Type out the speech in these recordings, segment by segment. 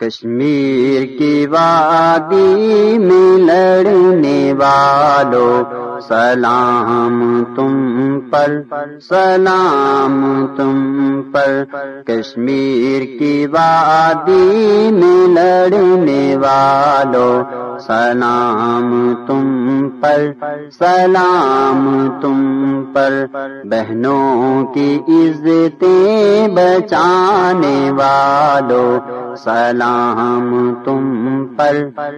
کشمیر کی وادی میں لڑنے والوں، سلام تم پر، سلام تم پر۔ کشمیر کی وادی میں لڑنے والوں، سلام تم پر، سلام تم پر۔ بہنوں کی عزتیں بچانے والوں سلام تم پر،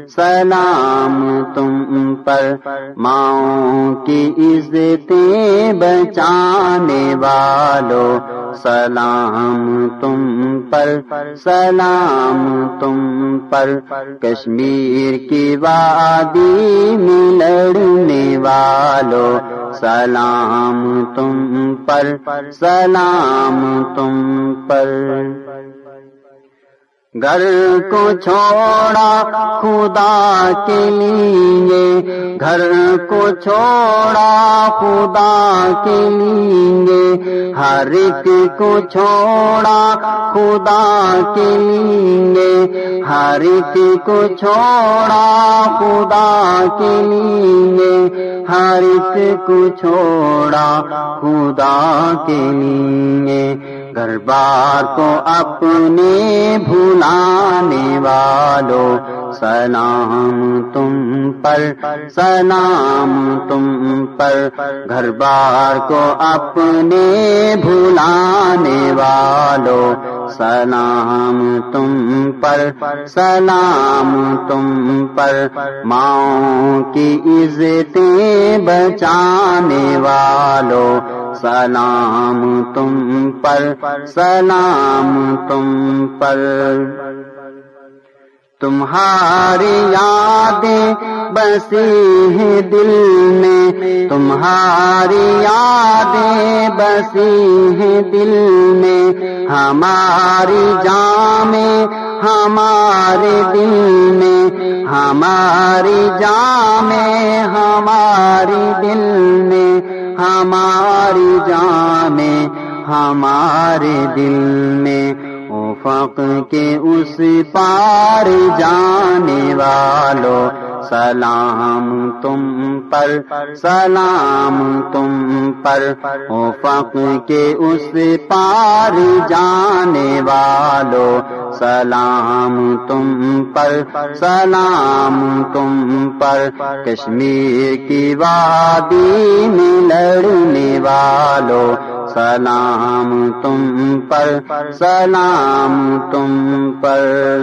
سلام تم پر، ماؤں کی عزتیں بچانے والو، سلام تم پر، سلام تم پر، کشمیر کی وادی میں لڑنے والو، سلام تم پر، سلام تم پر۔ گھر کو چھوڑا خدا کے لیے، گھر کو چھوڑا خدا کے لیے۔ ہر ایک کو چھوڑا خدا کے لیے۔ ہر کو چھوڑا خدا کے لیے، ہر کو چھوڑا خدا کے لیے۔ گھر بار کو اپنے بھولانے والوں سلام تم پر، سلام تم پر۔ گھر بار کو اپنے بھولانے والوں سلام تم پر سلام تم پر ماؤں کی عزتیں بچانے والوں سلام تم پر سلام تم پر تمہاری یادیں بسی ہیں دل میں۔ تمہاری یادیں بسی ہیں دل میں۔ ہماری جام ہمارے دل میں ہماری جام ہماری دل میں ہماری جان ہمارے دل میں۔ افق کے اس پار جانے والوں سلام تم پر، سلام تم پر۔ افق کے اس پار جانے والوں سلام تم پر، سلام تم پر۔ کشمیر کی وادی میں لڑنے والوں سلام تم پر، سلام تم پر۔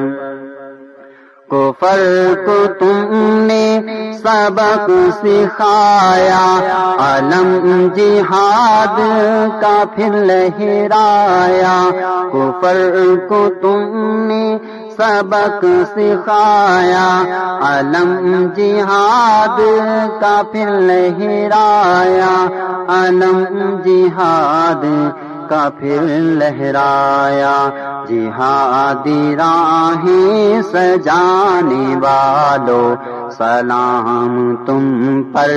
کفر کو تم نے سبق سکھایا، علم جہاد کا پھر لہرایا۔ کفر کو تم نے سبق سکھایا۔ علم جہاد کا پھر لہرایا۔ علم جہاد کا پھر لہرایا۔ جہادی راہیں سجانے والو، سلام تم پر،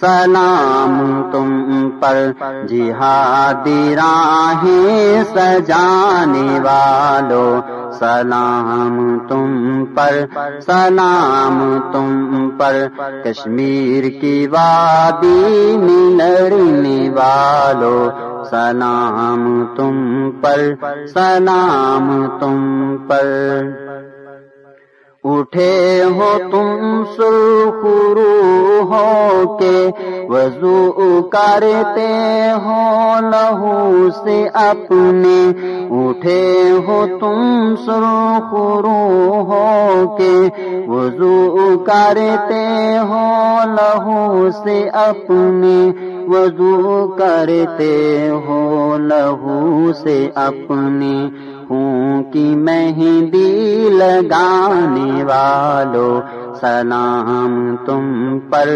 سلام تم پر۔ جہادی راہیں سجانے والو سلام تم پر، سلام تم پر۔ کشمیر کی وادی میں لڑنے والو سلام تم پر، سلام تم پر۔ اٹھے ہو تم سرخرو ہو کے وضو کرتے ہو لہو سے اپنے۔ اٹھے ہو تم سرخرو ہو کے وضو کرتے ہو لہو سے اپنے۔ وضو کرتے ہو لہو سے اپنے۔ خون کی مہندی لگانے والوں، سلام تم پر،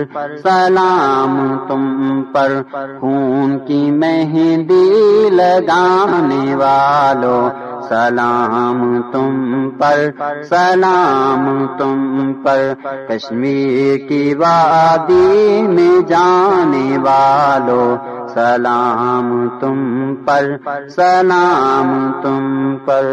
سلام تم پر۔ خون کی مہندی لگانے والوں، سلام تم پر، سلام تم پر۔ کشمیر کی وادی میں جانے والوں سلام تم پر، سلام تم پر۔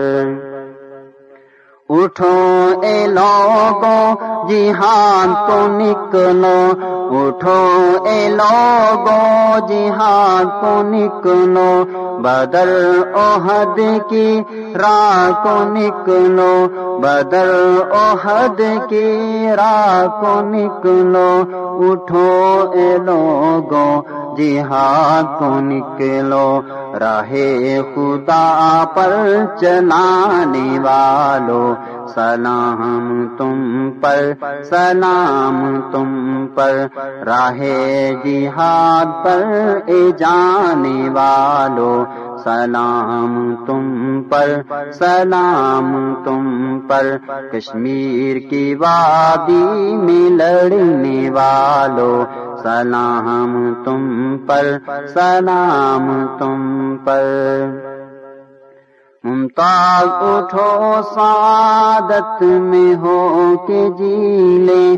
اٹھو اے لوگوں جہان تو نکلو۔ اٹھو اے لوگوں جہان کو نکلو۔ بدر اوہد کی راہ کو نکلو۔ بدر اوہد کی راہ کو نکلو۔ اٹھو اے لوگوں جہاد کو نکلو رہے خدا پر چلانے والو۔ سلام تم پر، سلام تم پر۔ راہ جہاد پر اے جانے والو۔ سلام تم پر، سلام تم پر۔ کشمیر کی وادی میں لڑنے والو۔ سلام تم پر سلام تم پر ممتاز اٹھو سعادت میں ہو کے جیلے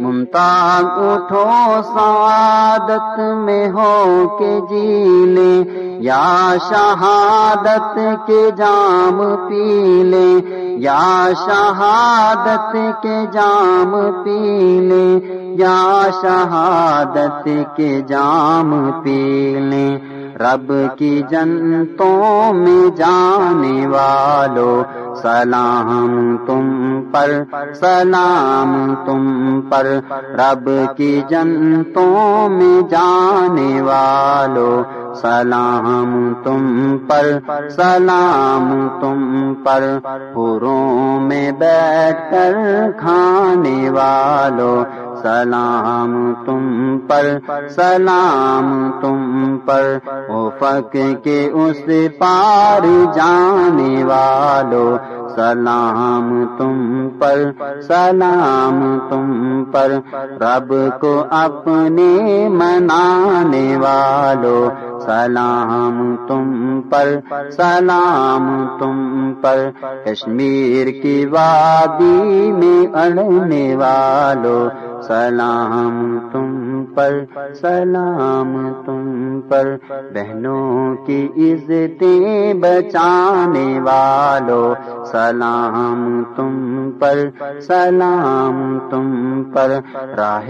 ممتاز اٹھو سعادت میں ہو کے جیلے یا شہادت کے جام پی لے۔ یا شہادت کے جام پی لے۔ یا شہادت کے جام پی لے۔ رب کی جنتوں میں جانے والو، سلام تم پر، سلام تم پر۔ رب کی جنتوں میں جانے والو، سلام تم پر، سلام تم پر۔ پوروں میں بیٹھ کر کھانے والو، سلام تم پر، سلام تم پر افق کے اس پار جانے والو، سلام تم پر، سلام تم پر، رب کو اپنے منانے والو، سلام تم پر، سلام تم پر، کشمیر کی وادی میں اڑنے والو سلام تم پر، سلام تم پر۔ بہنوں کی عزتیں بچانے والو، سلام تم پر، سلام تم پر۔ راہ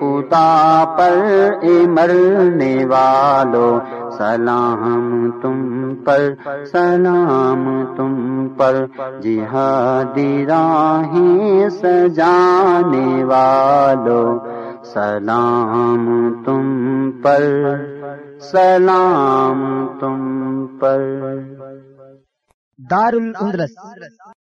خدا پر اے مرنے والو سلام تم پر، سلام تم پر، جہادی راہیں سجانے والو، سلام تم پر، سلام تم پر۔ دار الاندلس